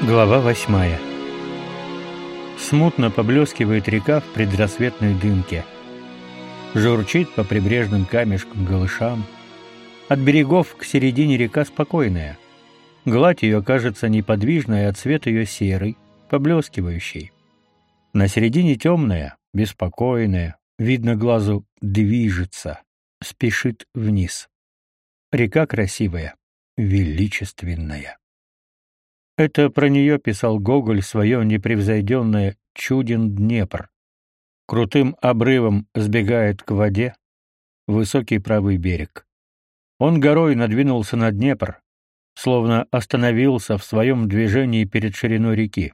Глава восьмая. Смутно поблескивает река в предрассветной дымке. Журчит по прибрежным камешкам голышам. От берегов к середине река спокойная. Гладь ее кажется неподвижной, а цвет ее серый, поблескивающий. На середине темная, беспокойная, видно глазу, движется, спешит вниз. Река красивая, величественная. Это про нее писал Гоголь свое непревзойденное «Чуден Днепр». Крутым обрывом сбегает к воде высокий правый берег. Он горой надвинулся на Днепр, словно остановился в своем движении перед шириной реки.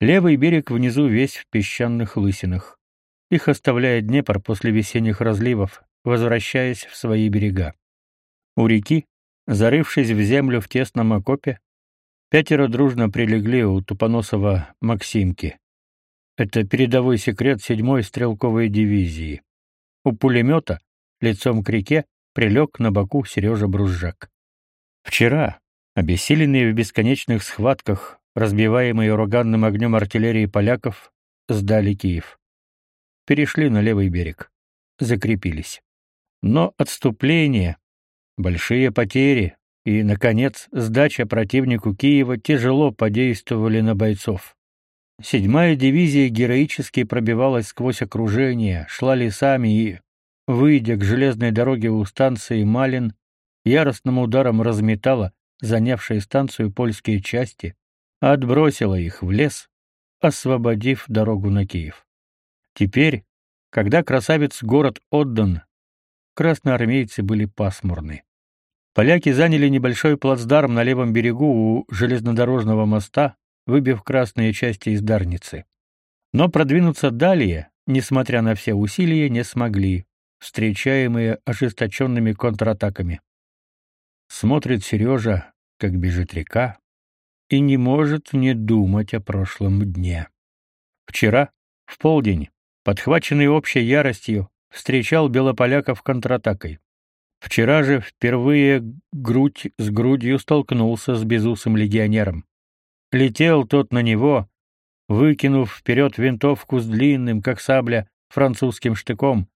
Левый берег внизу весь в песчаных лысинах. Их оставляет Днепр после весенних разливов, возвращаясь в свои берега. У реки, зарывшись в землю в тесном окопе, Пятеро дружно прилегли у Тупоносова Максимки. Это передовой секрет седьмой стрелковой дивизии. У пулемета, лицом к реке, прилег на боку Сережа Брузжак. Вчера, обессиленные в бесконечных схватках, разбиваемые ураганным огнем артиллерии поляков, сдали Киев. Перешли на левый берег. Закрепились. Но отступление, большие потери, и, наконец, сдача противнику Киева тяжело подействовали на бойцов. Седьмая дивизия героически пробивалась сквозь окружение, шла лесами и, выйдя к железной дороге у станции Малин, яростным ударом разметала занявшие станцию польские части, отбросила их в лес, освободив дорогу на Киев. Теперь, когда красавец-город отдан, красноармейцы были пасмурны. Поляки заняли небольшой плацдарм на левом берегу у железнодорожного моста, выбив красные части из Дарницы. Но продвинуться далее, несмотря на все усилия, не смогли, встречаемые ожесточенными контратаками. Смотрит Сережа, как бежит река, и не может не думать о прошлом дне. Вчера, в полдень, подхваченный общей яростью, встречал белополяков контратакой. Вчера же впервые грудь с грудью столкнулся с безусым легионером. Летел тот на него, выкинув вперед винтовку с длинным, как сабля, французским штыком,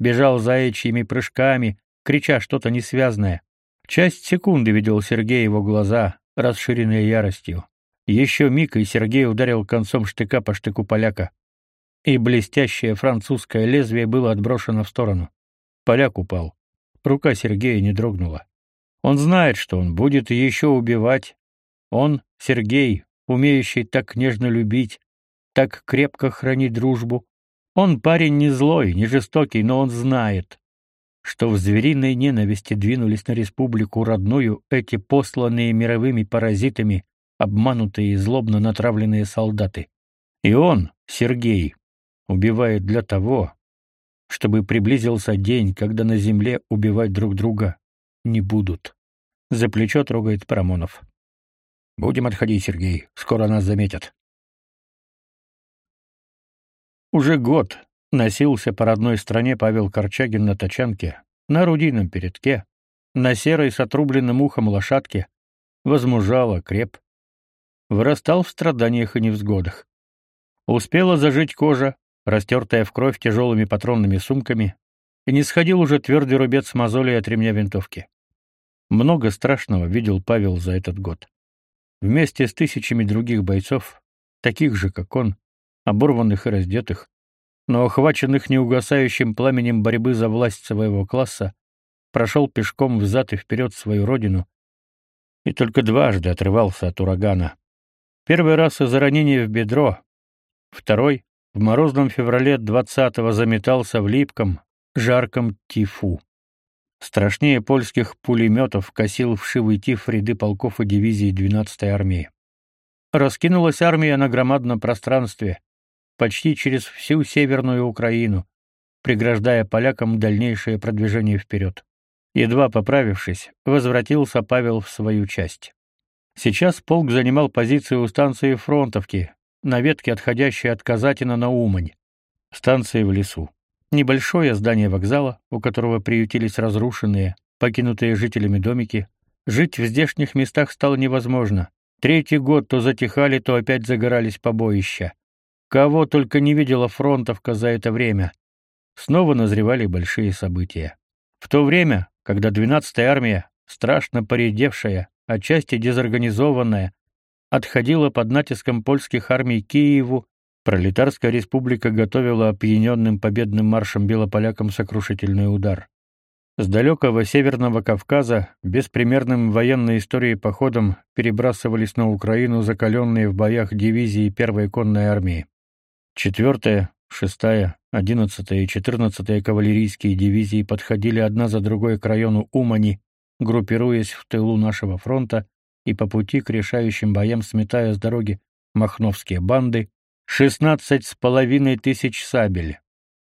бежал заячьими прыжками, крича что-то несвязное. Часть секунды видел Сергей его глаза, расширенные яростью. Еще миг, и Сергей ударил концом штыка по штыку поляка. И блестящее французское лезвие было отброшено в сторону. Поляк упал. Рука Сергея не дрогнула. Он знает, что он будет еще убивать. Он, Сергей, умеющий так нежно любить, так крепко хранить дружбу. Он парень не злой, не жестокий, но он знает, что в звериной ненависти двинулись на республику родную эти посланные мировыми паразитами, обманутые и злобно натравленные солдаты. И он, Сергей, убивает для того, чтобы приблизился день, когда на земле убивать друг друга не будут. За плечо трогает Парамонов. Будем отходить, Сергей, скоро нас заметят. Уже год носился по родной стране Павел Корчагин на тачанке, на орудийном передке, на серой с отрубленным ухом лошадке, возмужал, креп, вырастал в страданиях и невзгодах. Успела зажить кожа, растертая в кровь тяжелыми патронными сумками, и не сходил уже твердый рубец мозоли от ремня винтовки. Много страшного видел Павел за этот год. Вместе с тысячами других бойцов, таких же, как он, оборванных и раздетых, но охваченных неугасающим пламенем борьбы за власть своего класса, прошел пешком взад и вперед свою родину и только дважды отрывался от урагана. Первый раз из-за ранения в бедро, второй в морозном феврале 20-го заметался в липком, жарком тифу. Страшнее польских пулеметов косил вшивый тиф ряды полков и дивизий 12-й армии. Раскинулась армия на громадном пространстве, почти через всю северную Украину, преграждая полякам дальнейшее продвижение вперед. Едва поправившись, возвратился Павел в свою часть. Сейчас полк занимал позицию у станции Фронтовки, на ветке, отходящей от Казатина на Умань. Станция в лесу. Небольшое здание вокзала, у которого приютились разрушенные, покинутые жителями домики. Жить в здешних местах стало невозможно. Третий год то затихали, то опять загорались побоища. Кого только не видела фронтовка за это время. Снова назревали большие события. В то время, когда 12-я армия, страшно поредевшая, отчасти дезорганизованная, отходила под натиском польских армий Киеву, пролетарская республика готовила опьяненным победным маршем белополякам сокрушительный удар. С далекого Северного Кавказа беспримерным военной историей походом перебрасывались на Украину закаленные в боях дивизии первой конной армии. Четвертая, шестая, одиннадцатая и четырнадцатая кавалерийские дивизии подходили одна за другой к району Умани, группируясь в тылу нашего фронта и по пути к решающим боям сметая с дороги махновские банды, шестнадцать с половиной тысяч сабель,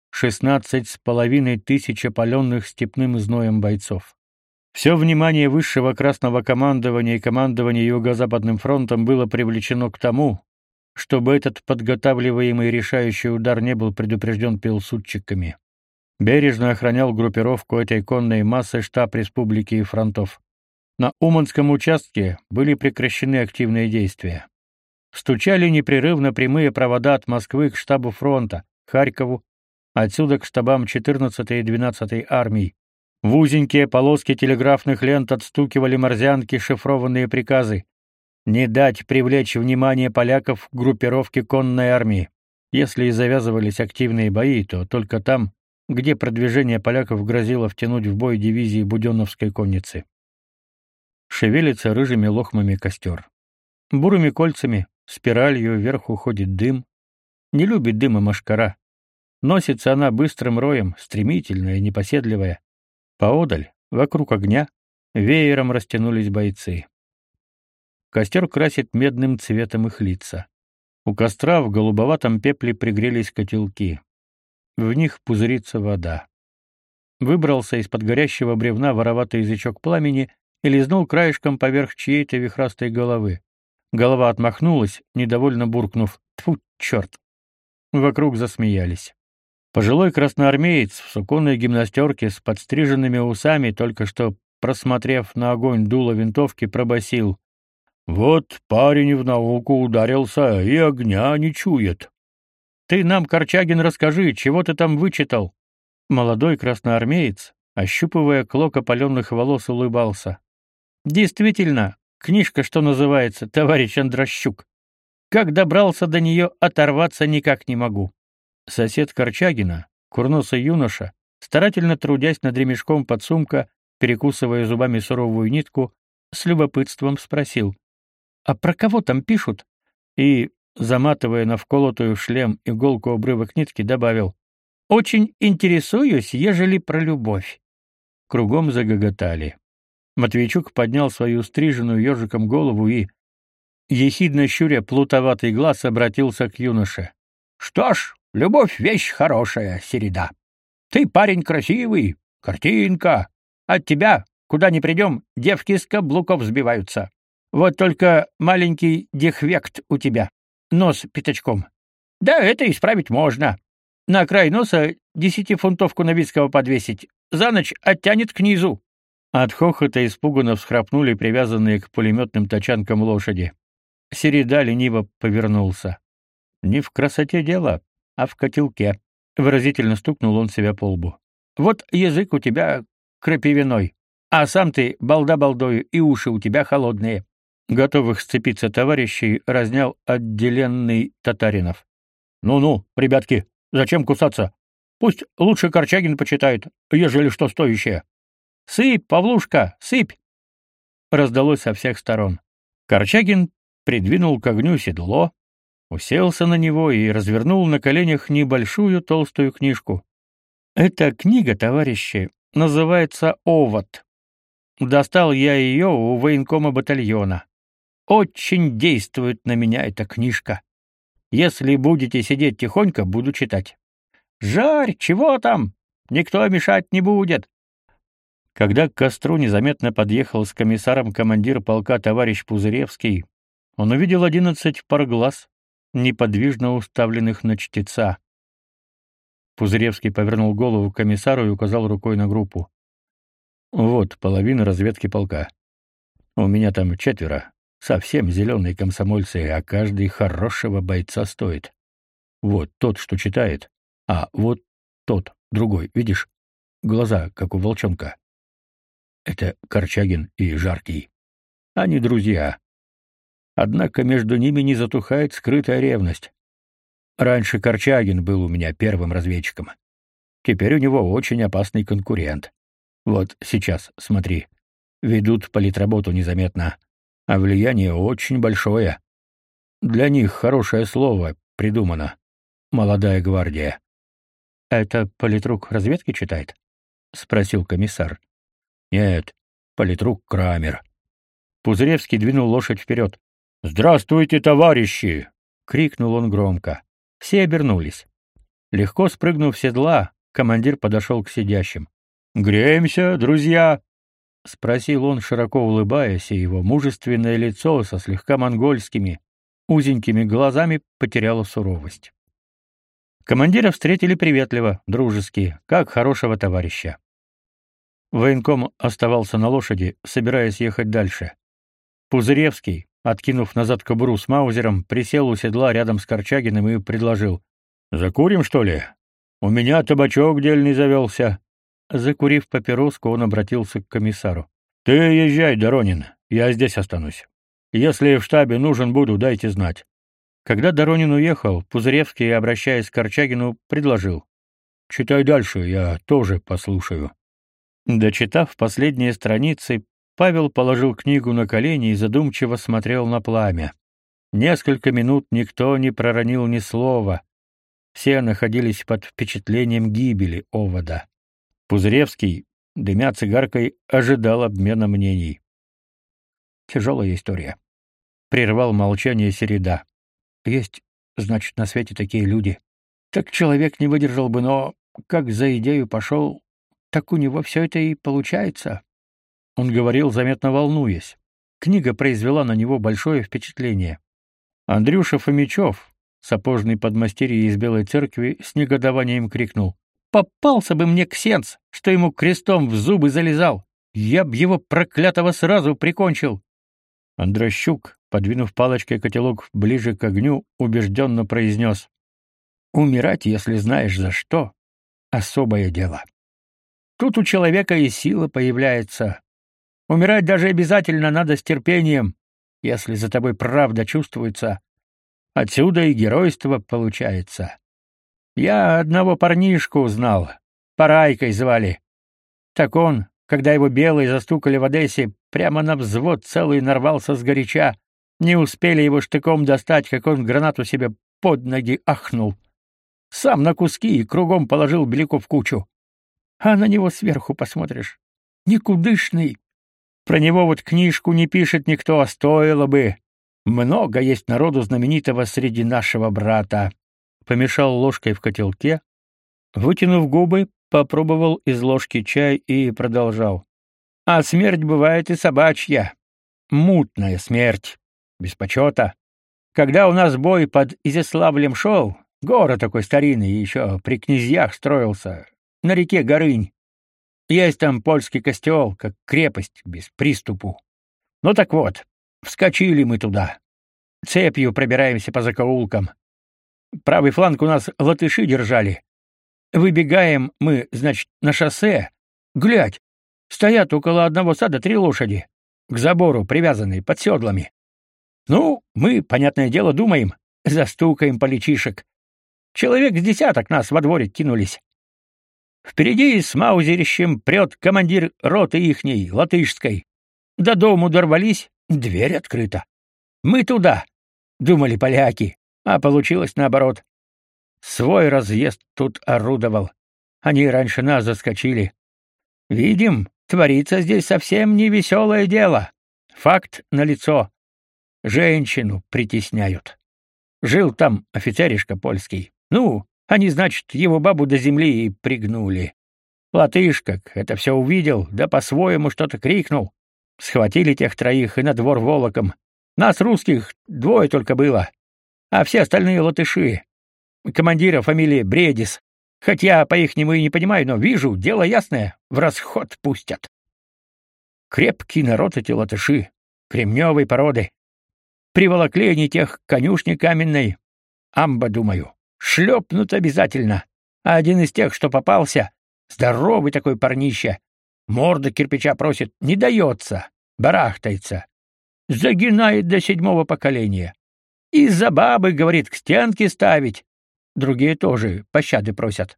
шестнадцать с половиной тысяч опаленных степным зноем бойцов. Все внимание высшего красного командования и командования Юго-Западным фронтом было привлечено к тому, чтобы этот подготавливаемый решающий удар не был предупрежден пилсудчиками. Бережно охранял группировку этой конной массы штаб республики и фронтов. На Уманском участке были прекращены активные действия. Стучали непрерывно прямые провода от Москвы к штабу фронта, Харькову, отсюда к штабам 14-й и 12-й армий. В узенькие полоски телеграфных лент отстукивали морзянки шифрованные приказы не дать привлечь внимание поляков к группировке конной армии. Если и завязывались активные бои, то только там, где продвижение поляков грозило втянуть в бой дивизии Будённовской конницы. Шевелится рыжими лохмами костер. Бурыми кольцами, спиралью вверх уходит дым. Не любит дыма машкара. Носится она быстрым роем, стремительная и непоседливая. Поодаль, вокруг огня, веером растянулись бойцы. Костер красит медным цветом их лица. У костра в голубоватом пепле пригрелись котелки. В них пузырится вода. Выбрался из-под горящего бревна вороватый язычок пламени и лизнул краешком поверх чьей-то вихрастой головы. Голова отмахнулась, недовольно буркнув «Тьфу, черт!». Вокруг засмеялись. Пожилой красноармеец в суконной гимнастерке с подстриженными усами, только что просмотрев на огонь дуло винтовки, пробасил: «Вот парень в науку ударился и огня не чует». «Ты нам, Корчагин, расскажи, чего ты там вычитал?» Молодой красноармеец, ощупывая клок опаленных волос, улыбался. «Действительно, книжка, что называется, товарищ Андрощук. Как добрался до нее, оторваться никак не могу». Сосед Корчагина, курносый юноша, старательно трудясь над ремешком подсумка, перекусывая зубами суровую нитку, с любопытством спросил. «А про кого там пишут?» И, заматывая на вколотую в шлем иголку обрывок нитки, добавил. «Очень интересуюсь, ежели про любовь». Кругом загоготали. Матвейчук поднял свою стриженную ежиком голову и, ехидно щуря плутоватый глаз, обратился к юноше. «Что ж, Любовь — вещь хорошая, Середа. Ты парень красивый, картинка. От тебя, куда ни придем, девки с каблуков сбиваются. Вот только маленький дехвект у тебя. Нос пятачком. Да, это исправить можно. На край носа десятифунтовку Новицкого подвесить. За ночь оттянет к низу. От хохота испуганно всхрапнули привязанные к пулеметным тачанкам лошади. Середа лениво повернулся. Не в красоте дело, а в котелке. Выразительно стукнул он себя по лбу. Вот язык у тебя крапивиной, а сам ты балда балдою, и уши у тебя холодные. Готовых сцепиться товарищей разнял отделенный Татаринов. Ну-ну, ребятки, зачем кусаться? Пусть лучше Корчагин почитает, ежели что стоящее. Сыпь, Павлушка, сыпь! Раздалось со всех сторон. Корчагин придвинул к огню седло, уселся на него и развернул на коленях небольшую толстую книжку. Эта книга, товарищи, называется «Овод». Достал я ее у военкома батальона. Очень действует на меня эта книжка. Если будете сидеть тихонько, буду читать. Жарь, чего там? Никто мешать не будет. Когда к костру незаметно подъехал с комиссаром командир полка товарищ Пузыревский, он увидел одиннадцать пар глаз, неподвижно уставленных на чтеца. Пузыревский повернул голову к комиссару и указал рукой на группу. «Вот, половина разведки полка. У меня там четверо. Совсем зеленые комсомольцы, а каждый хорошего бойца стоит. Вот тот, что читает, а вот тот, другой, видишь? Глаза, как у волчонка. Это Корчагин и Жаркий. Они друзья. Однако между ними не затухает скрытая ревность. Раньше Корчагин был у меня первым разведчиком. Теперь у него очень опасный конкурент. Вот сейчас, смотри. Ведут политработу незаметно, а влияние очень большое. Для них хорошее слово придумано. Молодая гвардия. Это политрук разведки читает? спросил комиссар. Нет, политрук Крамер. Пузыревский двинул лошадь вперед. Здравствуйте, товарищи, крикнул он громко. Все обернулись. Легко спрыгнув с седла, командир подошел к сидящим. «Греемся, друзья!» — спросил он, широко улыбаясь, и его мужественное лицо со слегка монгольскими, узенькими глазами потеряло суровость. Командира встретили приветливо, дружески, как хорошего товарища. Военком оставался на лошади, собираясь ехать дальше. Пузыревский, откинув назад кобуру с маузером, присел у седла рядом с Корчагиным и предложил. «Закурим, что ли? У меня табачок дельный завелся». Закурив папироску, он обратился к комиссару. «Ты езжай, Доронин, я здесь останусь. Если в штабе нужен буду, дайте знать». Когда Доронин уехал, Пузыревский, обращаясь к Корчагину, предложил. «Читай дальше, я тоже послушаю». Дочитав последние страницы, Павел положил книгу на колени и задумчиво смотрел на пламя. Несколько минут никто не проронил ни слова. Все находились под впечатлением гибели овода. Пузыревский, дымя цигаркой, ожидал обмена мнений. Тяжелая история. Прервал молчание Середа. Есть, значит, на свете такие люди. Так человек не выдержал бы, но как за идею пошел, так у него все это и получается. Он говорил, заметно волнуясь. Книга произвела на него большое впечатление. Андрюша Фомичев, сапожный подмастерье из Белой церкви, с негодованием крикнул: "Попался бы мне ксенц, что ему крестом в зубы залезал! Я б его проклятого сразу прикончил!" Андрощук, подвинув палочкой котелок ближе к огню, убежденно произнес. «Умирать, если знаешь за что, особое дело. Тут у человека и сила появляется, Умирать даже обязательно надо с терпением, если за тобой правда чувствуется. Отсюда и геройство получается. Я одного парнишку узнал, Парайкой звали. Так он, когда его белые застукали в Одессе, прямо на взвод целый нарвался с горяча. Не успели его штыком достать, как он гранату себе под ноги ахнул. Сам на куски и кругом положил Беляков в кучу. А на него сверху посмотришь. Никудышный, про него вот книжку не пишет никто, а стоило бы. Много есть народу знаменитого среди нашего брата. Помешал ложкой в котелке, вытянув губы, попробовал из ложки чай и продолжал. А смерть бывает и собачья. Мутная смерть, без почета. Когда у нас бой под Изяславлем шел, город такой старинный, еще при князьях строился, на реке Горынь. Есть там польский костел, как крепость, без приступу. Ну так вот, вскочили мы туда. Цепью пробираемся по закоулкам. Правый фланг у нас латыши держали. Выбегаем мы, значит, на шоссе. Глядь, стоят около одного сада три лошади, к забору привязанные под седлами. Ну, мы, понятное дело, думаем, застукаем поличишек. Человек с десяток нас во дворе кинулись. Впереди с маузерищем прет командир роты ихней, латышской. До дому дорвались, дверь открыта. Мы туда, думали поляки, а получилось наоборот. Свой разъезд тут орудовал. Они раньше нас заскочили. Видим, творится здесь совсем не веселое дело. Факт налицо. Женщину притесняют. Жил там офицеришка польский. Ну, они, значит, его бабу до земли и пригнули. Латыш как это все увидел, да по-своему что-то крикнул. Схватили тех троих и на двор волоком. Нас, русских, двое только было, а все остальные латыши. Командира фамилии Бредис. Хотя по-ихнему и не понимаю, но вижу, дело ясное, в расход пустят. Крепкий народ эти латыши, кремневой породы. Приволокли они тех конюшни каменной. Амба, думаю, шлепнут обязательно. А один из тех, что попался, здоровый такой парнище, морда кирпича просит, не дается, барахтается. Загинает до седьмого поколения. Из-за бабы, говорит, к стенке ставить. Другие тоже пощады просят.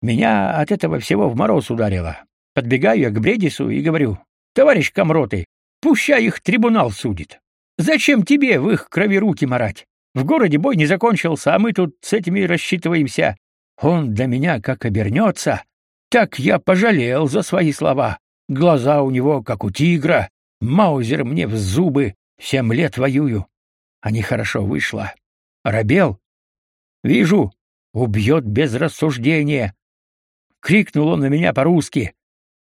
Меня от этого всего в мороз ударило. Подбегаю я к Бредису и говорю, «Товарищ Комроты, пущай их трибунал судит. Зачем тебе в их крови руки марать? В городе бой не закончился, а мы тут с этими рассчитываемся. Он до меня как обернется, так я пожалел за свои слова. Глаза у него как у тигра, маузер мне в зубы, семь лет воюю. А нехорошо вышло. Рабел? Вижу, убьет без рассуждения. Крикнул он на меня по-русски.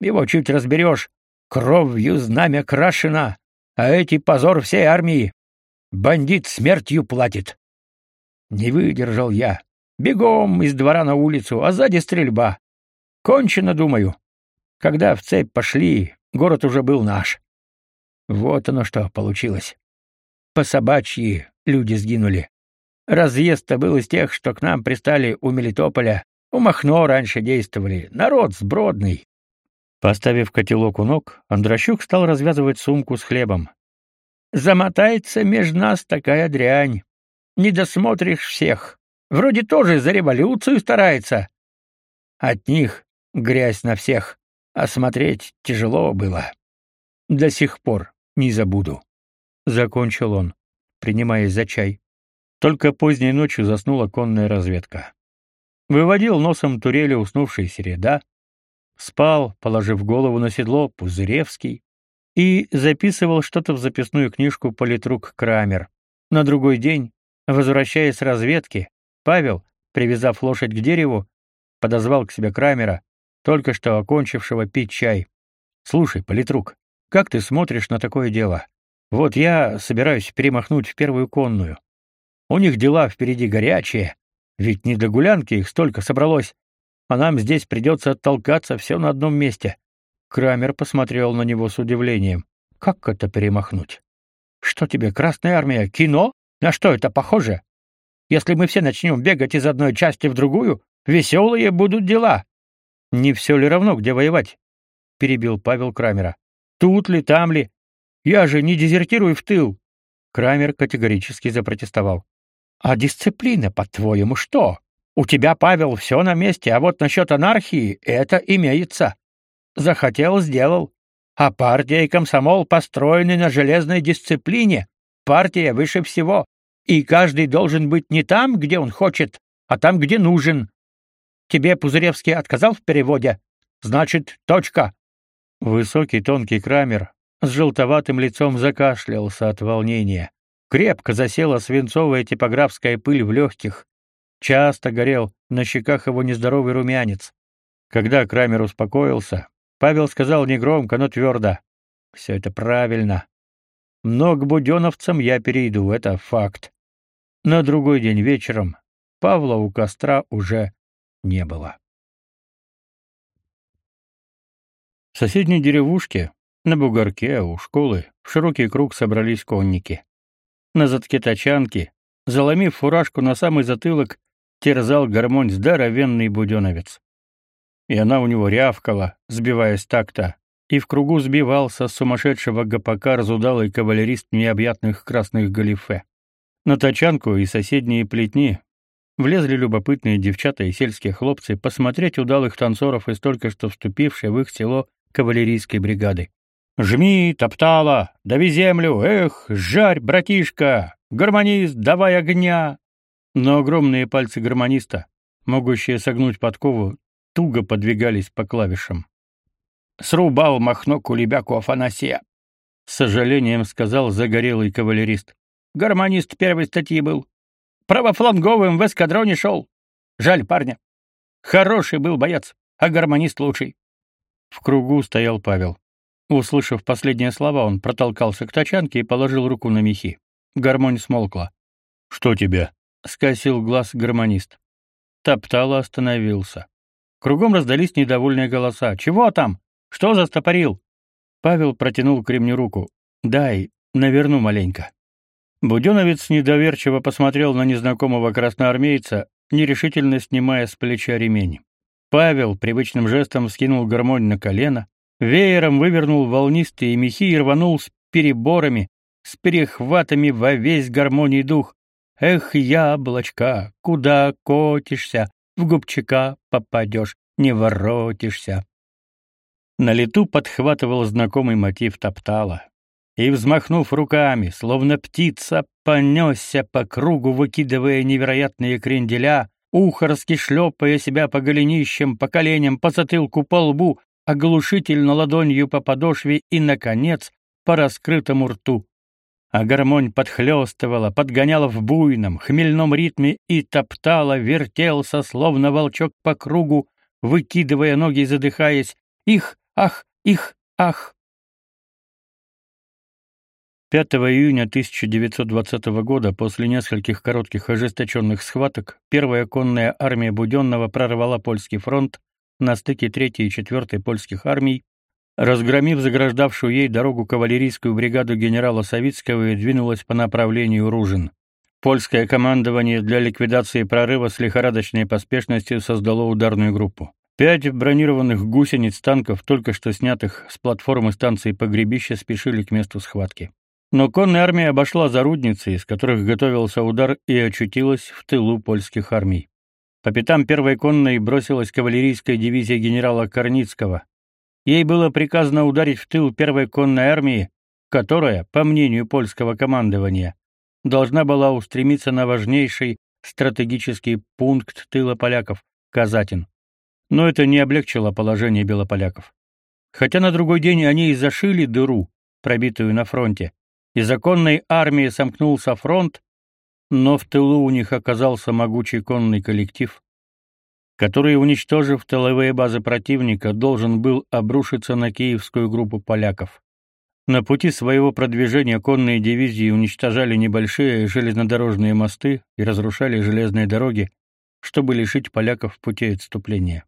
Его чуть разберешь. Кровью знамя крашено, а эти позор всей армии. Бандит смертью платит. Не выдержал я. Бегом из двора на улицу, а сзади стрельба. Кончено, думаю. Когда в цепь пошли, город уже был наш. Вот оно что получилось. По собачьи люди сгинули. Разъезд-то был из тех, что к нам пристали у Мелитополя. У Махно раньше действовали. Народ сбродный. Поставив котелок у ног, Андрощук стал развязывать сумку с хлебом. Замотается меж нас такая дрянь. Не досмотришь всех. Вроде тоже за революцию старается. От них грязь на всех, а смотреть тяжело было. До сих пор не забуду. Закончил он, принимаясь за чай. Только поздней ночью заснула конная разведка. Выводил носом турели уснувший Середа, спал, положив голову на седло, Пузыревский, и записывал что-то в записную книжку политрук Крамер. На другой день, возвращаясь с разведки, Павел, привязав лошадь к дереву, подозвал к себе Крамера, только что окончившего пить чай. «Слушай, политрук, как ты смотришь на такое дело? Вот я собираюсь перемахнуть в первую конную. У них дела впереди горячие, ведь не до гулянки их столько собралось, а нам здесь придется оттолкаться все на одном месте. Крамер посмотрел на него с удивлением. Как это перемахнуть? Что тебе, Красная армия, кино? На что это похоже? Если мы все начнем бегать из одной части в другую, веселые будут дела. Не все ли равно, где воевать? перебил Павел Крамера. Тут ли, там ли? Я же не дезертирую в тыл. Крамер категорически запротестовал. А дисциплина, по-твоему, что? У тебя, Павел, все на месте, а вот насчет анархии это имеется. Захотел — сделал. А партия и комсомол построены на железной дисциплине. Партия выше всего. И каждый должен быть не там, где он хочет, а там, где нужен. Тебе Пузыревский отказал в переводе? Значит, точка. Высокий тонкий Крамер с желтоватым лицом закашлялся от волнения. Крепко засела свинцовая типографская пыль в легких. Часто горел на щеках его нездоровый румянец. Когда Крамер успокоился, Павел сказал негромко, но твердо. «Все это правильно. Но буденовцам я перейду, это факт. На другой день вечером Павла у костра уже не было. В соседней деревушке, на бугорке у школы, в широкий круг собрались конники. На задке тачанки, заломив фуражку на самый затылок, терзал гармонь здоровенный буденовец и она у него рявкала, сбиваясь такта, и в кругу сбивался с сумасшедшего гопака разудалый кавалерист необъятных красных галифе. На тачанку и соседние плетни влезли любопытные девчата и сельские хлопцы посмотреть удалых танцоров из только что вступившей в их село кавалерийской бригады. «Жми, топтала! Дави землю! Эх, жарь, братишка! Гармонист, давай огня!» Но огромные пальцы гармониста, могущие согнуть подкову, туго подвигались по клавишам. «Срубал Махно кулебяку Афанасия», — с сожалением сказал загорелый кавалерист. «Гармонист первой статьи был. Правофланговым в эскадроне шел. Жаль парня. Хороший был боец, а гармонист лучший». В кругу стоял Павел. Услышав последние слова, он протолкался к тачанке и положил руку на мехи. Гармонь смолкла. «Что тебе?» — скосил глаз гармонист. Топтало остановился. Кругом раздались недовольные голоса. «Чего там? Что застопорил?» Павел протянул к ремню руку. «Дай, наверну маленько». Буденовец недоверчиво посмотрел на незнакомого красноармейца, нерешительно снимая с плеча ремень. Павел привычным жестом скинул гармонь на колено, веером вывернул волнистые мехи и рванул с переборами, с перехватами во весь гармоний дух. Эх, яблочко, куда котишься, в губчика попадешь, не воротишься. На лету подхватывал знакомый мотив топтала и, взмахнув руками, словно птица, понесся по кругу, выкидывая невероятные кренделя, ухорски шлепая себя по голенищам, по коленям, по затылку, по лбу, оглушительно ладонью по подошве и, наконец, по раскрытому рту. А гармонь подхлёстывала, подгоняла в буйном, хмельном ритме и топтала, вертелся, словно волчок по кругу, выкидывая ноги и задыхаясь. Их, ах, их, ах! 5 июня 1920 года, после нескольких коротких ожесточенных схваток, первая конная армия Буденного прорвала польский фронт на стыке 3 и 4 польских армий, разгромив заграждавшую ей дорогу кавалерийскую бригаду генерала Савицкого и двинулась по направлению Ружин. Польское командование для ликвидации прорыва с лихорадочной поспешностью создало ударную группу. Пять бронированных гусениц танков, только что снятых с платформы станции Погребище, спешили к месту схватки. Но конная армия обошла зарудницы, из которых готовился удар, и очутилась в тылу польских армий. По пятам первой конной бросилась кавалерийская дивизия генерала Корницкого. Ей было приказано ударить в тыл первой конной армии, которая, по мнению польского командования, должна была устремиться на важнейший стратегический пункт тыла поляков Казатин. Но это не облегчило положение белополяков. Хотя на другой день они и зашили дыру, пробитую на фронте, и законной армии сомкнулся фронт, но в тылу у них оказался могучий конный коллектив, который, уничтожив тыловые базы противника, должен был обрушиться на киевскую группу поляков. На пути своего продвижения конные дивизии уничтожали небольшие железнодорожные мосты и разрушали железные дороги, чтобы лишить поляков путей отступления.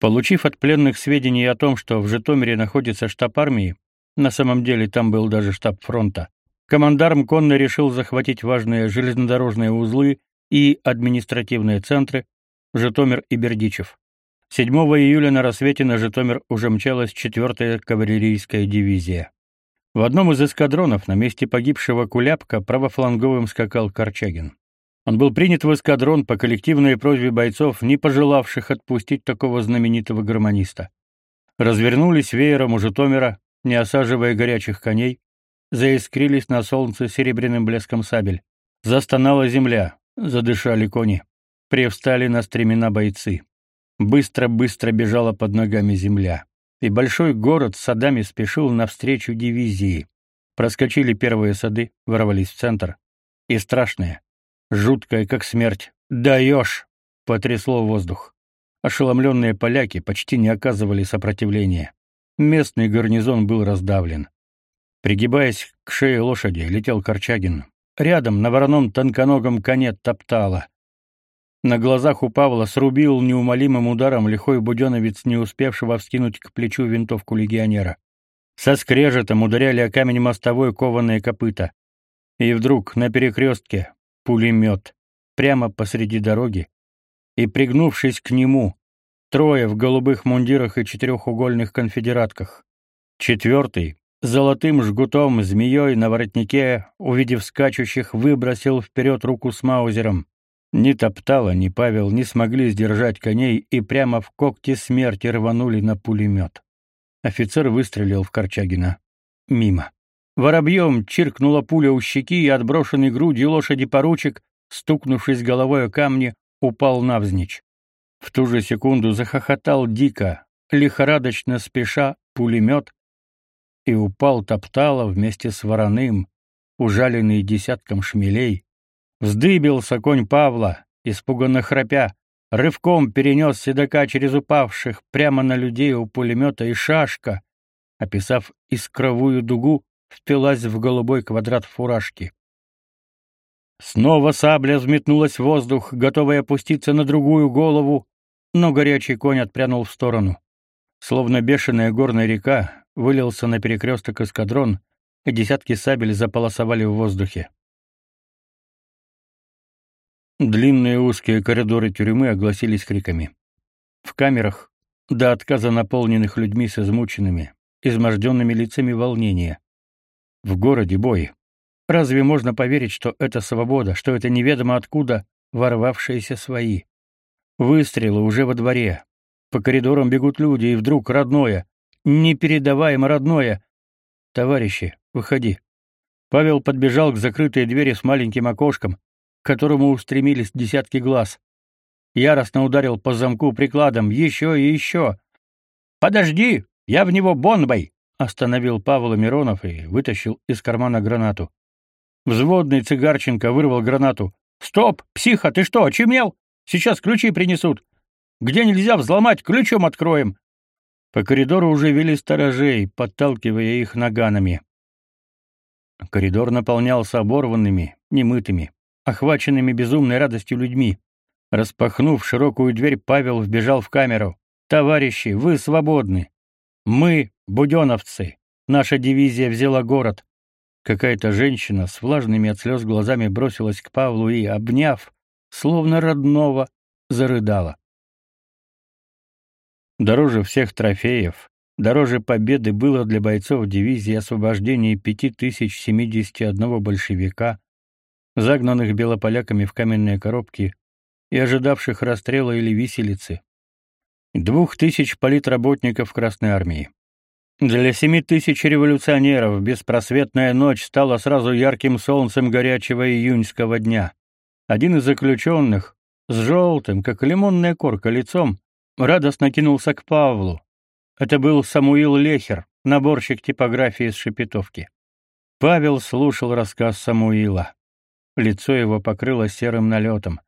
Получив от пленных сведения о том, что в Житомире находится штаб армии, на самом деле там был даже штаб фронта, Командарм конно решил захватить важные железнодорожные узлы и административные центры Житомир и Бердичев. 7 июля на рассвете на Житомир уже мчалась 4-я кавалерийская дивизия. В одном из эскадронов на месте погибшего Куляпка правофланговым скакал Корчагин. Он был принят в эскадрон по коллективной просьбе бойцов, не пожелавших отпустить такого знаменитого гармониста. Развернулись веером у Житомира, не осаживая горячих коней, заискрились на солнце серебряным блеском сабель. Застонала земля, задышали кони. Привстали на стремена бойцы. Быстро-быстро бежала под ногами земля. И большой город с садами спешил навстречу дивизии. Проскочили первые сады, ворвались в центр. И страшное, жуткое, как смерть. «Даешь!» — потрясло воздух. Ошеломленные поляки почти не оказывали сопротивления. Местный гарнизон был раздавлен. Пригибаясь к шее лошади, летел Корчагин. Рядом на вороном тонконогом коне топтала. На глазах у Павла срубил неумолимым ударом лихой буденовец, не успевшего вскинуть к плечу винтовку легионера. Со скрежетом ударяли о камень мостовой кованые копыта. И вдруг на перекрестке пулемет прямо посреди дороги, и, пригнувшись к нему, трое в голубых мундирах и четырехугольных конфедератках. Четвертый, Золотым жгутом, змеей на воротнике, увидев скачущих, выбросил вперед руку с маузером. Ни Топтала, ни Павел не смогли сдержать коней и прямо в когти смерти рванули на пулемет. Офицер выстрелил в Корчагина. Мимо. Воробьем чиркнула пуля у щеки, и отброшенный грудью лошади поручик, стукнувшись головой о камни, упал навзничь. В ту же секунду захохотал дико, лихорадочно спеша, пулемет, и упал топтало вместе с вороным, ужаленный десятком шмелей. Вздыбился конь Павла, испуганно храпя, рывком перенес седока через упавших прямо на людей у пулемета и шашка, описав искровую дугу, впилась в голубой квадрат фуражки. Снова сабля взметнулась в воздух, готовая опуститься на другую голову, но горячий конь отпрянул в сторону. Словно бешеная горная река, вылился на перекресток эскадрон, и десятки сабель заполосовали в воздухе. Длинные узкие коридоры тюрьмы огласились криками. В камерах, до отказа наполненных людьми с измученными, изможденными лицами волнения. В городе бой. Разве можно поверить, что это свобода, что это неведомо откуда ворвавшиеся свои? Выстрелы уже во дворе. По коридорам бегут люди, и вдруг родное, непередаваемо родное. Товарищи, выходи. Павел подбежал к закрытой двери с маленьким окошком, к которому устремились десятки глаз. Яростно ударил по замку прикладом, еще и еще. «Подожди! Я в него бомбой!» Остановил Павла Миронов и вытащил из кармана гранату. Взводный Цигарченко вырвал гранату. «Стоп! Психа, ты что, очумел? Сейчас ключи принесут. Где нельзя взломать, ключом откроем!» По коридору уже вели сторожей, подталкивая их наганами. Коридор наполнялся оборванными, немытыми, охваченными безумной радостью людьми. Распахнув широкую дверь, Павел вбежал в камеру. «Товарищи, вы свободны! Мы — буденовцы! Наша дивизия взяла город!» Какая-то женщина с влажными от слез глазами бросилась к Павлу и, обняв, словно родного, зарыдала. Дороже всех трофеев, Дороже победы было для бойцов дивизии освобождение 5071 большевика, загнанных белополяками в каменные коробки и ожидавших расстрела или виселицы, двух тысяч политработников Красной армии. Для семи тысяч революционеров беспросветная ночь стала сразу ярким солнцем горячего июньского дня. Один из заключенных, с желтым, как лимонная корка, лицом, радостно кинулся к Павлу, это был Самуил Лехер, наборщик типографии из Шепетовки. Павел слушал рассказ Самуила. Лицо его покрылось серым налетом.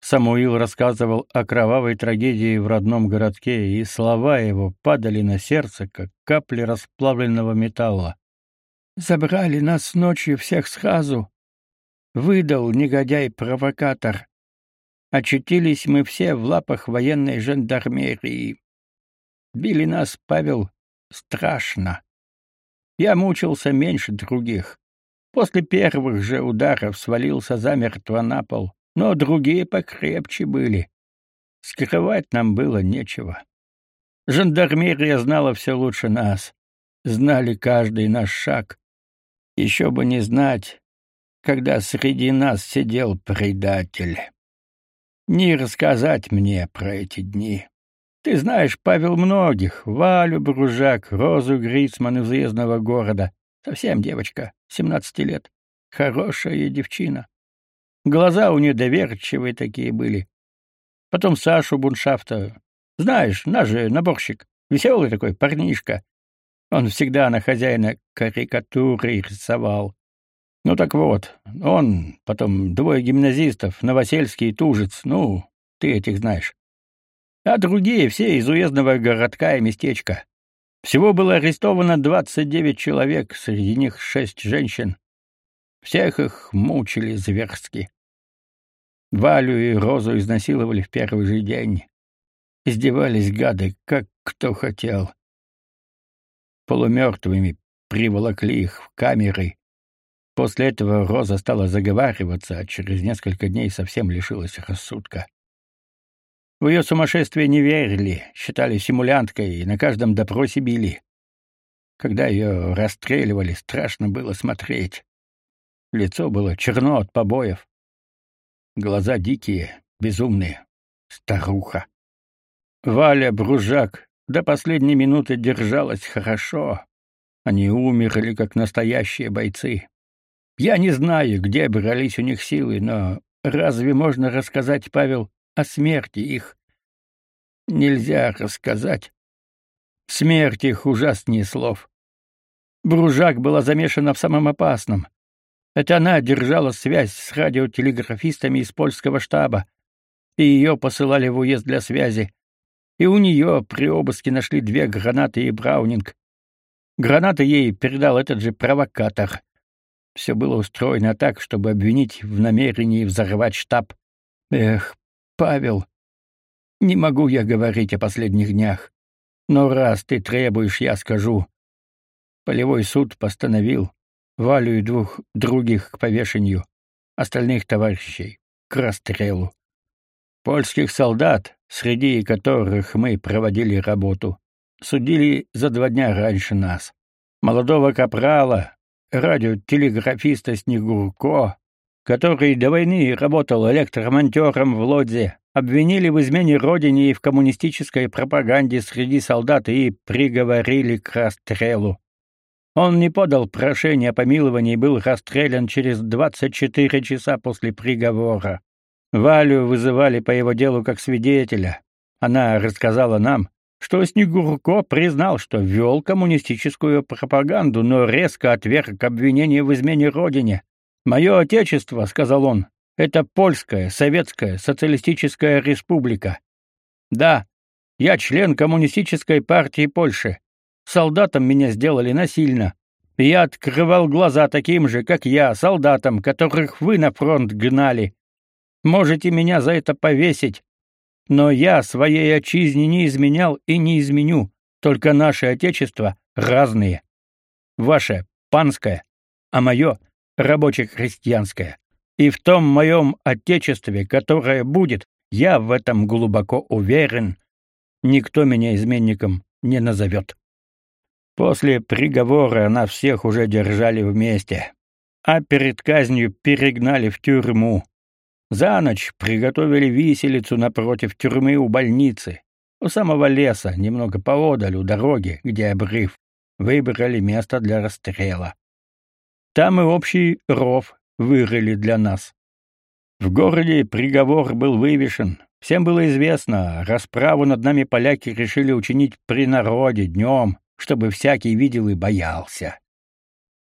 Самуил рассказывал о кровавой трагедии в родном городке, и слова его падали на сердце, как капли расплавленного металла. «Забрали нас ночью всех сразу. Выдал негодяй-провокатор. Очутились мы все в лапах военной жандармерии. Били нас, Павел, страшно. Я мучился меньше других. После первых же ударов свалился замертво на пол, но другие покрепче были. Скрывать нам было нечего. Жандармерия знала все лучше нас. Знали каждый наш шаг. Еще бы не знать, когда среди нас сидел предатель. Не рассказать мне про эти дни. Ты знаешь, Павел, многих. Валю Бружак, Розу Грицман из уездного города. Совсем девочка, семнадцати лет. Хорошая девчина. Глаза у нее доверчивые такие были. Потом Сашу Буншафта. Знаешь, наш же наборщик. Веселый такой парнишка. Он всегда на хозяина карикатуры рисовал. Ну так вот, он, потом двое гимназистов, Новосельский и Тужец, ну, ты этих знаешь а другие все из уездного городка и местечка. Всего было арестовано 29 человек, среди них шесть женщин. Всех их мучили зверски. Валю и Розу изнасиловали в первый же день. Издевались гады, как кто хотел. Полумертвыми приволокли их в камеры. После этого Роза стала заговариваться, а через несколько дней совсем лишилась рассудка. В ее сумасшествие не верили, считали симулянткой и на каждом допросе били. Когда ее расстреливали, страшно было смотреть. Лицо было черно от побоев. Глаза дикие, безумные. Старуха. Валя Бружак до последней минуты держалась хорошо. Они умерли, как настоящие бойцы. Я не знаю, где брались у них силы, но разве можно рассказать, Павел, о смерти их. Нельзя рассказать. Смерть их ужаснее слов. Бружак была замешана в самом опасном. Это она держала связь с радиотелеграфистами из польского штаба, и ее посылали в уезд для связи. И у нее при обыске нашли две гранаты и браунинг. Гранаты ей передал этот же провокатор. Все было устроено так, чтобы обвинить в намерении взорвать штаб. Эх, Павел, не могу я говорить о последних днях, но раз ты требуешь, я скажу. Полевой суд постановил Валю и двух других к повешению, остальных товарищей к расстрелу. Польских солдат, среди которых мы проводили работу, судили за два дня раньше нас. Молодого капрала, радиотелеграфиста Снегурко, который до войны работал электромонтером в Лодзе, обвинили в измене родине и в коммунистической пропаганде среди солдат и приговорили к расстрелу. Он не подал прошение о помиловании и был расстрелян через 24 часа после приговора. Валю вызывали по его делу как свидетеля. Она рассказала нам, что Снегурко признал, что вел коммунистическую пропаганду, но резко отверг обвинение в измене родине. «Мое отечество», — сказал он, — «это польская, советская, социалистическая республика. Да, я член коммунистической партии Польши. Солдатом меня сделали насильно. Я открывал глаза таким же, как я, солдатам, которых вы на фронт гнали. Можете меня за это повесить. Но я своей отчизне не изменял и не изменю, только наше отечество разные. Ваше — панское, а мое — рабоче-крестьянское. И в том моем отечестве, которое будет, я в этом глубоко уверен, никто меня изменником не назовет. После приговора нас всех уже держали вместе, а перед казнью перегнали в тюрьму. За ночь приготовили виселицу напротив тюрьмы у больницы, у самого леса, немного поодаль у дороги, где обрыв. Выбрали место для расстрела. Там и общий ров вырыли для нас. В городе приговор был вывешен. Всем было известно, расправу над нами поляки решили учинить при народе днем, чтобы всякий видел и боялся.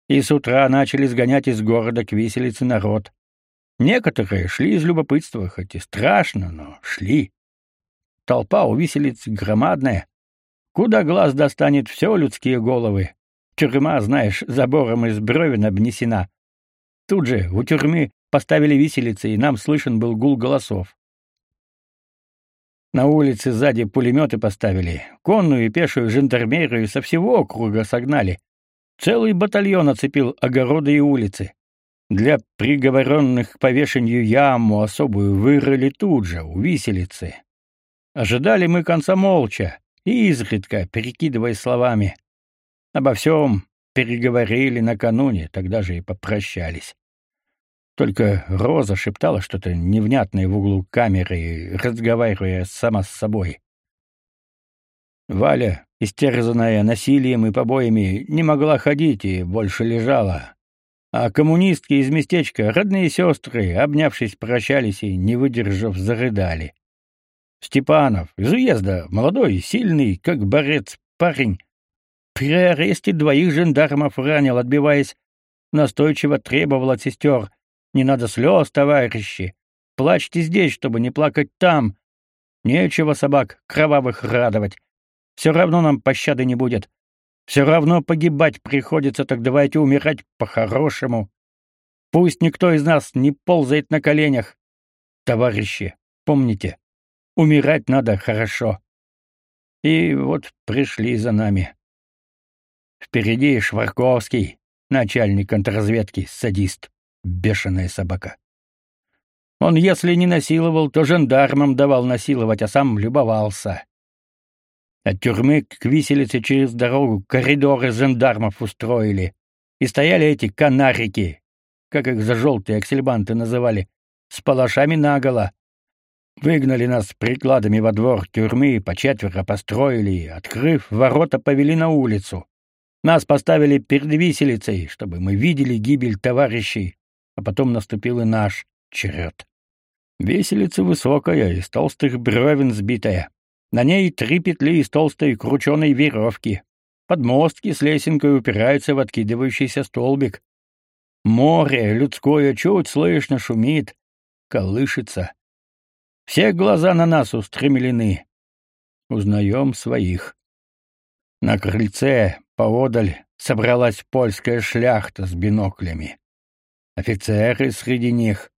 И с утра начали сгонять из города к виселице народ. Некоторые шли из любопытства, хоть и страшно, но шли. Толпа у виселицы громадная. Куда глаз достанет все людские головы. Тюрьма, знаешь, забором из бревен обнесена. Тут же у тюрьмы поставили виселицы, и нам слышен был гул голосов. На улице сзади пулеметы поставили, конную и пешую жандармерию со всего округа согнали. Целый батальон оцепил огороды и улицы. Для приговоренных к повешению яму особую вырыли тут же, у виселицы. Ожидали мы конца молча, и изредка, перекидывая словами. Обо всем переговорили накануне, тогда же и попрощались. Только Роза шептала что-то невнятное в углу камеры, разговаривая сама с собой. Валя, истерзанная насилием и побоями, не могла ходить и больше лежала. А коммунистки из местечка, родные сестры, обнявшись, прощались и, не выдержав, зарыдали. Степанов, из уезда, молодой, сильный, как борец, парень, при аресте двоих жандармов ранил, отбиваясь, настойчиво требовал от сестер не надо слез, товарищи. Плачьте здесь, чтобы не плакать там. Нечего собак кровавых радовать. Все равно нам пощады не будет. Все равно погибать приходится, так давайте умирать по-хорошему. Пусть никто из нас не ползает на коленях. Товарищи, помните, умирать надо хорошо. И вот пришли за нами. Впереди Шварковский, начальник контрразведки, садист бешеная собака. Он, если не насиловал, то жандармам давал насиловать, а сам любовался. От тюрьмы к виселице через дорогу коридоры жандармов устроили. И стояли эти канарики, как их за желтые аксельбанты называли, с палашами наголо. Выгнали нас прикладами во двор тюрьмы, по четверо построили, открыв ворота, повели на улицу. Нас поставили перед виселицей, чтобы мы видели гибель товарищей, а потом наступил и наш черед. Веселица высокая, из толстых бревен сбитая. На ней три петли из толстой крученой веревки. Подмостки с лесенкой упираются в откидывающийся столбик. Море людское чуть слышно шумит, колышется. Все глаза на нас устремлены. Узнаем своих. На крыльце, поодаль, собралась польская шляхта с биноклями. Офицеры среди них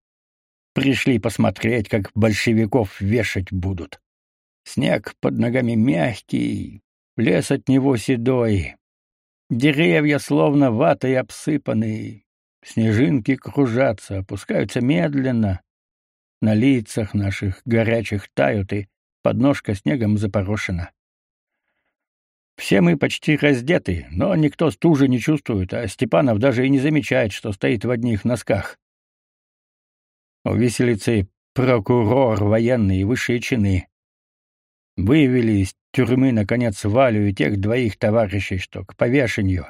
пришли посмотреть, как большевиков вешать будут. Снег под ногами мягкий, лес от него седой. Деревья словно ватой обсыпаны, снежинки кружатся, опускаются медленно. на лицах наших горячих тают, и подножка снегом запорошена. Все мы почти раздеты, но никто стужи не чувствует, а Степанов даже и не замечает, что стоит в одних носках. У виселицы прокурор военный и высшие чины. Вывели из тюрьмы, наконец, Валю и тех двоих товарищей, что к повешению.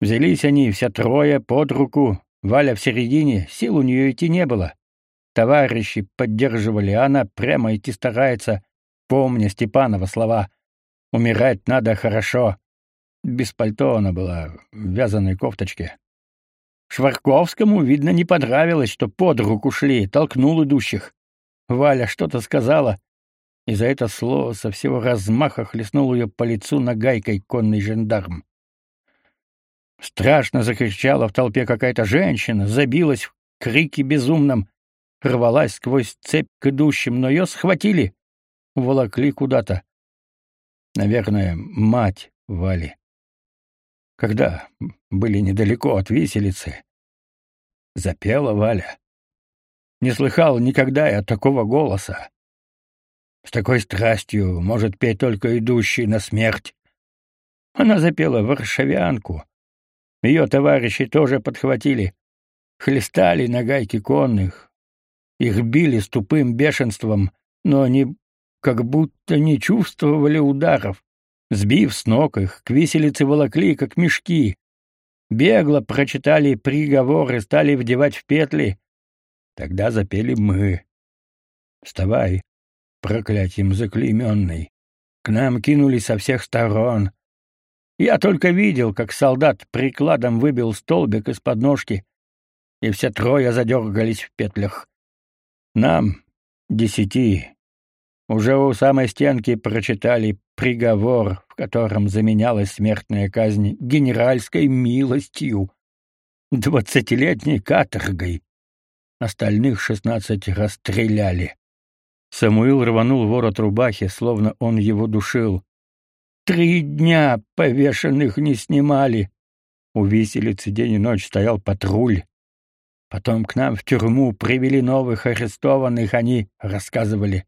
Взялись они все трое под руку, Валя в середине, сил у нее идти не было. Товарищи поддерживали, а она прямо идти старается, помня Степанова слова «Умирать надо хорошо». Без пальто она была, в вязаной кофточке. Шварковскому, видно, не понравилось, что под руку шли, толкнул идущих. Валя что-то сказала, и за это слово со всего размаха хлестнул ее по лицу нагайкой конный жандарм. Страшно закричала в толпе какая-то женщина, забилась в крике безумном, рвалась сквозь цепь к идущим, но ее схватили, уволокли куда-то. Наверное, мать Вали. Когда были недалеко от виселицы, запела Валя. Не слыхал никогда я такого голоса. С такой страстью может петь только идущий на смерть. Она запела варшавянку, ее товарищи тоже подхватили, хлестали на гайки конных. Их били с тупым бешенством, но они как будто не чувствовали ударов. Сбив с ног их, к виселице волокли, как мешки. Бегло прочитали приговор и стали вдевать в петли. Тогда запели мы. «Вставай, проклятием заклейменный!» К нам кинулись со всех сторон. Я только видел, как солдат прикладом выбил столбик из подножки, и все трое задергались в петлях. Нам, десяти, уже у самой стенки прочитали приговор, в котором заменялась смертная казнь генеральской милостью, двадцатилетней каторгой. Остальных шестнадцать расстреляли. Самуил рванул ворот рубахи, словно он его душил. Три дня повешенных не снимали. У виселицы день и ночь стоял патруль. Потом к нам в тюрьму привели новых арестованных, они рассказывали.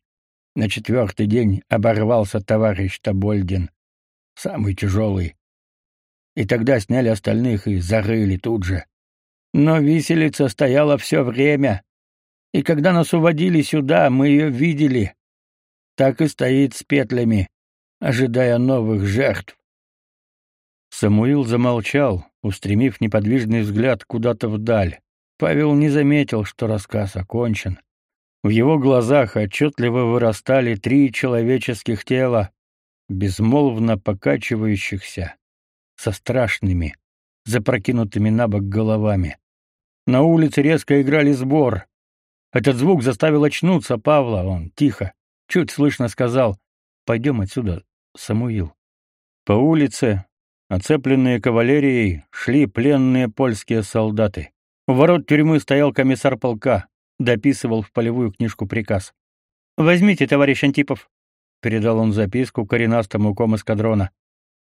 На четвертый день оборвался товарищ Табольдин, самый тяжелый. И тогда сняли остальных и зарыли тут же. Но виселица стояла все время, и когда нас уводили сюда, мы ее видели. Так и стоит с петлями ожидая новых жертв. Самуил замолчал, устремив неподвижный взгляд куда-то вдаль. Павел не заметил, что рассказ окончен. В его глазах отчетливо вырастали три человеческих тела, безмолвно покачивающихся, со страшными, запрокинутыми на бок головами. На улице резко играли сбор. Этот звук заставил очнуться Павла, он тихо, чуть слышно сказал «Пойдем отсюда, Самуил. По улице, оцепленные кавалерией, шли пленные польские солдаты. У ворот тюрьмы стоял комиссар полка, дописывал в полевую книжку приказ. «Возьмите, товарищ Антипов», — передал он записку коренастому ком эскадрона.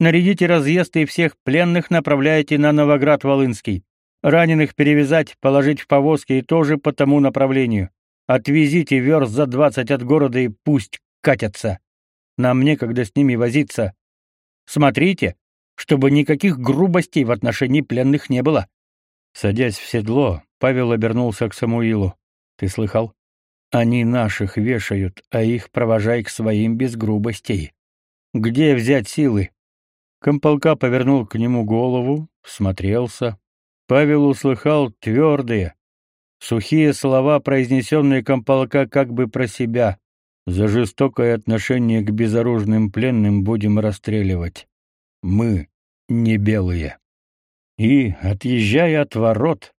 «Нарядите разъезд и всех пленных направляйте на Новоград-Волынский. Раненых перевязать, положить в повозки и тоже по тому направлению. Отвезите верст за двадцать от города и пусть катятся. Нам некогда с ними возиться. Смотрите, чтобы никаких грубостей в отношении пленных не было. Садясь в седло, Павел обернулся к Самуилу. Ты слыхал? Они наших вешают, а их провожай к своим без грубостей. Где взять силы? Комполка повернул к нему голову, всмотрелся. Павел услыхал твердые, сухие слова, произнесенные Комполка как бы про себя. За жестокое отношение к безоружным пленным будем расстреливать. Мы не белые. И, отъезжая от ворот,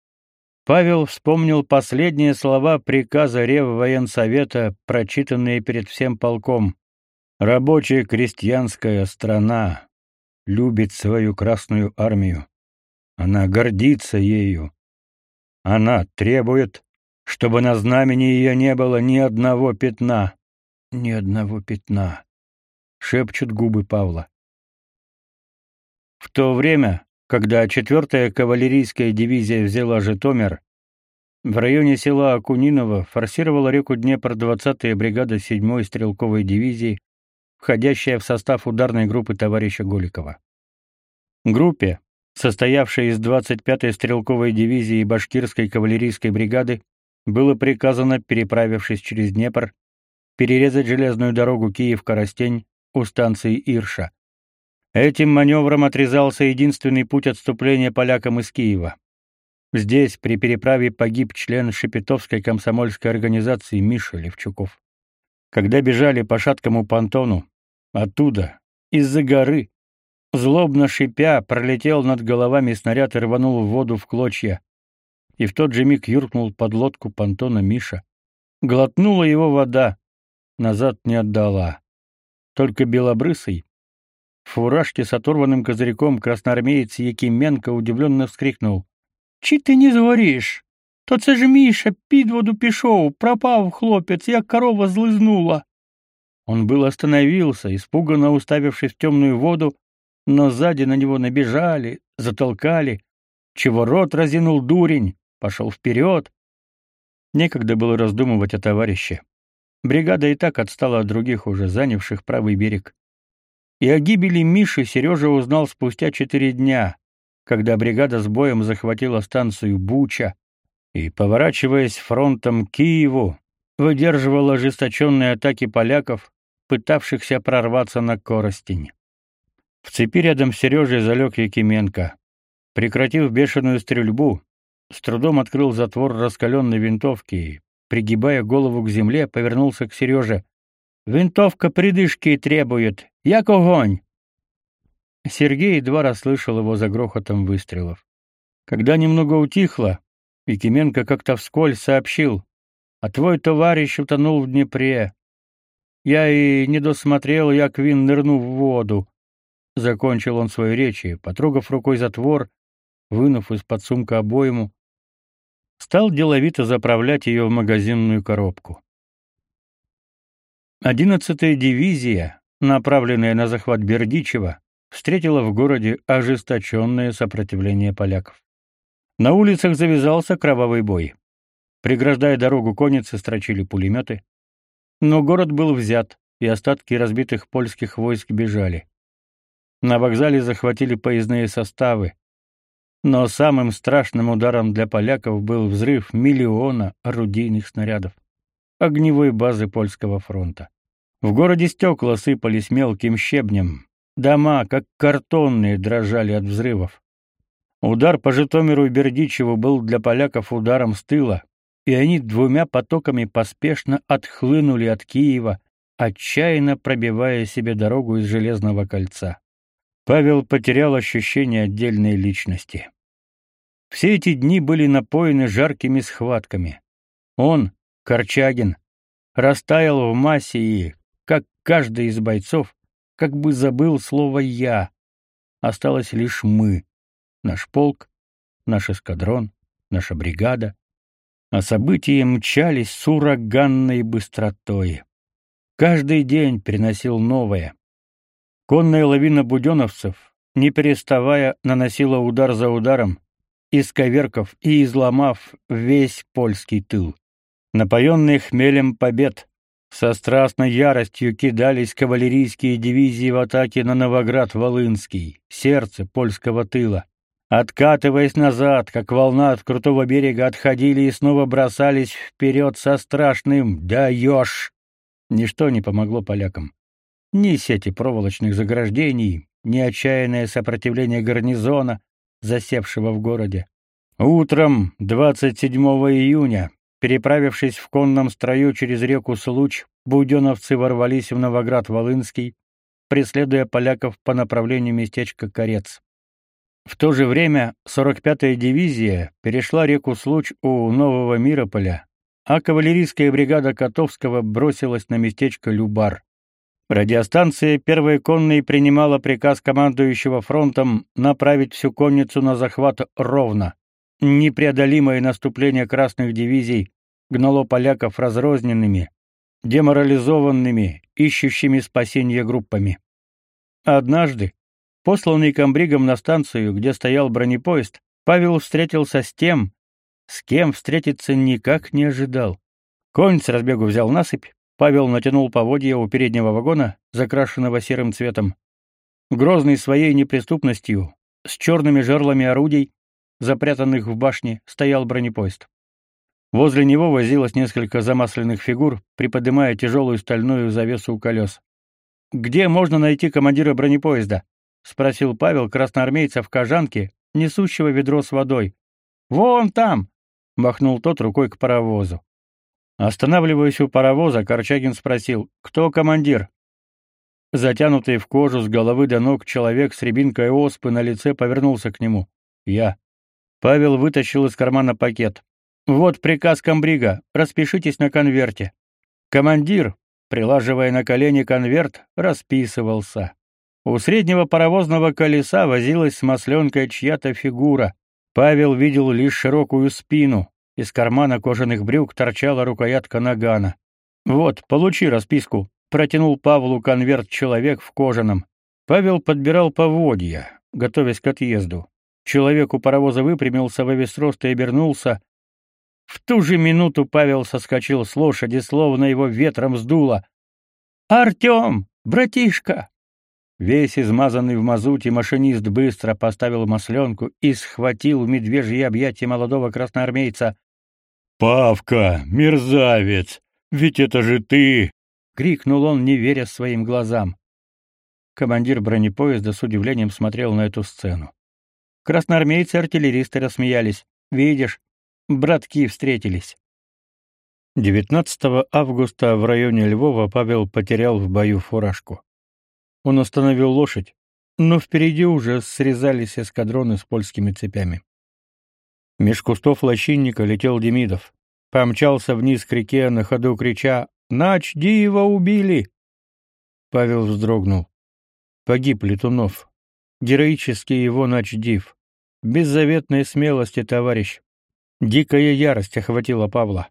Павел вспомнил последние слова приказа Реввоенсовета, прочитанные перед всем полком. Рабочая крестьянская страна любит свою Красную армию. Она гордится ею. Она требует, чтобы на знамени ее не было ни одного пятна ни одного пятна, шепчут губы Павла. В то время, когда 4-я кавалерийская дивизия взяла Житомир, В районе села Акуниново форсировала реку Днепр 20-я бригада 7-й стрелковой дивизии, входящая в состав ударной группы товарища Голикова. Группе, состоявшей из 25-й стрелковой дивизии и башкирской кавалерийской бригады, было приказано, переправившись через Днепр, перерезать железную дорогу Киев-Коростень у станции Ирша. Этим маневром отрезался единственный путь отступления полякам из Киева. Здесь при переправе погиб член Шепетовской комсомольской организации Миша Левчуков. Когда бежали по шаткому понтону, оттуда, из-за горы, злобно шипя, пролетел над головами снаряд и рванул в воду в клочья. И в тот же миг юркнул под лодку понтона Миша. Глотнула его вода, назад не отдала. Только белобрысый, в фуражке с оторванным козырьком красноармеец Якименко удивленно вскрикнул. Чи ти не згоріш? То це ж Міша під воду пішов, пропав хлопець, як корова злизнула. Он был остановился, испуганно уставившись в темную воду, но сзади на него набежали, затолкали, чего рот разинул дурень, пошел вперед. Некогда было раздумывать о товарище. Бригада и так отстала от других, уже занявших правый берег. И о гибели Миши Сережа узнал спустя четыре дня, когда бригада с боем захватила станцию Буча и, поворачиваясь фронтом к Киеву, выдерживала ожесточенные атаки поляков, пытавшихся прорваться на Коростень. В цепи рядом с Сережей залег Якименко. Прекратив бешеную стрельбу, с трудом открыл затвор раскаленной винтовки и, пригибая голову к земле, повернулся к Сереже. «Винтовка придышки требует! Як огонь!» Сергей едва расслышал его за грохотом выстрелов. Когда немного утихло, Якименко как-то вскользь сообщил, «А твой товарищ утонул в Днепре. Я и не досмотрел, як він нырнув в воду». Закончил он свою речь и, потрогав рукой затвор, вынув из-под сумка обойму, стал деловито заправлять ее в магазинную коробку. Одиннадцатая дивизия, направленная на захват Бердичева, встретила в городе ожесточенное сопротивление поляков. На улицах завязался кровавый бой. Преграждая дорогу конницы, строчили пулеметы. Но город был взят, и остатки разбитых польских войск бежали. На вокзале захватили поездные составы. Но самым страшным ударом для поляков был взрыв миллиона орудийных снарядов огневой базы польского фронта. В городе стекла сыпались мелким щебнем, Дома, как картонные, дрожали от взрывов. Удар по Житомиру и Бердичеву был для поляков ударом с тыла, и они двумя потоками поспешно отхлынули от Киева, отчаянно пробивая себе дорогу из Железного кольца. Павел потерял ощущение отдельной личности. Все эти дни были напоены жаркими схватками. Он, Корчагин, растаял в массе и, каждый из бойцов, как бы забыл слово «я». Осталось лишь мы, наш полк, наш эскадрон, наша бригада. А события мчались с ураганной быстротой. Каждый день приносил новое. Конная лавина буденовцев, не переставая, наносила удар за ударом, исковеркав и изломав весь польский тыл. Напоенный хмелем побед, со страстной яростью кидались кавалерийские дивизии в атаке на Новоград-Волынский, сердце польского тыла. Откатываясь назад, как волна от крутого берега, отходили и снова бросались вперед со страшным «даешь!». Ничто не помогло полякам. Ни сети проволочных заграждений, ни отчаянное сопротивление гарнизона, засевшего в городе. Утром 27 июня Переправившись в конном строю через реку Случ, буденовцы ворвались в Новоград-Волынский, преследуя поляков по направлению местечка Корец. В то же время 45-я дивизия перешла реку Случ у Нового Мирополя, а кавалерийская бригада Котовского бросилась на местечко Любар. Радиостанция «Первой конной» принимала приказ командующего фронтом направить всю конницу на захват ровно. Непреодолимое наступление красных дивизий гнало поляков разрозненными, деморализованными, ищущими спасения группами. Однажды, посланный комбригом на станцию, где стоял бронепоезд, Павел встретился с тем, С кем встретиться никак не ожидал. Конь с разбегу взял насыпь, Павел натянул поводья у переднего вагона, закрашенного серым цветом. Грозный своей неприступностью, с черными жерлами орудий, запрятанных в башне, стоял бронепоезд. Возле него возилось несколько замасленных фигур, приподнимая тяжелую стальную завесу у колес. «Где можно найти командира бронепоезда?» — спросил Павел красноармейца в кожанке, несущего ведро с водой. «Вон там!» — махнул тот рукой к паровозу. Останавливаясь у паровоза, Корчагин спросил, «Кто командир?» Затянутый в кожу с головы до ног человек с рябинкой оспы на лице повернулся к нему. «Я». Павел вытащил из кармана пакет. Вот приказ комбрига. Распишитесь на конверте. Командир, прилаживая на колени конверт, расписывался. У среднего паровозного колеса возилась с чья-то фигура. Павел видел лишь широкую спину. Из кармана кожаных брюк торчала рукоятка нагана. «Вот, получи расписку», — протянул Павлу конверт человек в кожаном. Павел подбирал поводья, готовясь к отъезду. Человек у паровоза выпрямился во весь рост и обернулся, в ту же минуту Павел соскочил с лошади, словно его ветром сдуло. «Артем! Братишка!» Весь измазанный в мазуте машинист быстро поставил масленку и схватил в медвежье объятия молодого красноармейца. «Павка, мерзавец! Ведь это же ты!» — крикнул он, не веря своим глазам. Командир бронепоезда с удивлением смотрел на эту сцену. Красноармейцы-артиллеристы рассмеялись. «Видишь, братки встретились. 19 августа в районе Львова Павел потерял в бою фуражку. Он остановил лошадь, но впереди уже срезались эскадроны с польскими цепями. Меж кустов лощинника летел Демидов. Помчался вниз к реке, на ходу крича «Нач Диева убили!» Павел вздрогнул. Погиб Летунов. Героический его начдив. Беззаветной смелости товарищ. Дикая ярость охватила Павла.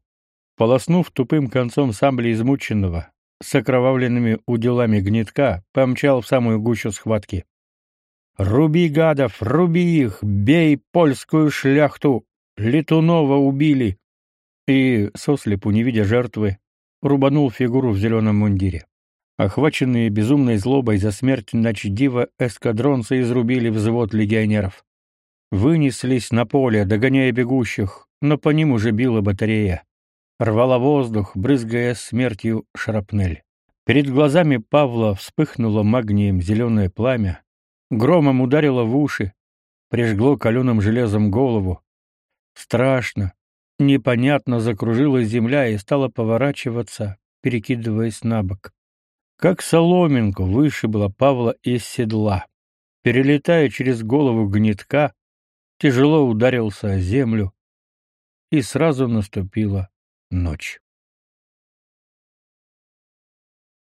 Полоснув тупым концом сабли измученного, с окровавленными уделами гнетка, помчал в самую гущу схватки. «Руби гадов, руби их, бей польскую шляхту! Летунова убили!» И, сослепу не видя жертвы, рубанул фигуру в зеленом мундире. Охваченные безумной злобой за смерть Начдива эскадронцы изрубили взвод легионеров вынеслись на поле, догоняя бегущих, но по ним уже била батарея. Рвала воздух, брызгая смертью шрапнель. Перед глазами Павла вспыхнуло магнием зеленое пламя, громом ударило в уши, прижгло каленым железом голову. Страшно, непонятно закружилась земля и стала поворачиваться, перекидываясь на бок. Как соломинку вышибла Павла из седла. Перелетая через голову гнетка, тяжело ударился о землю, и сразу наступила ночь.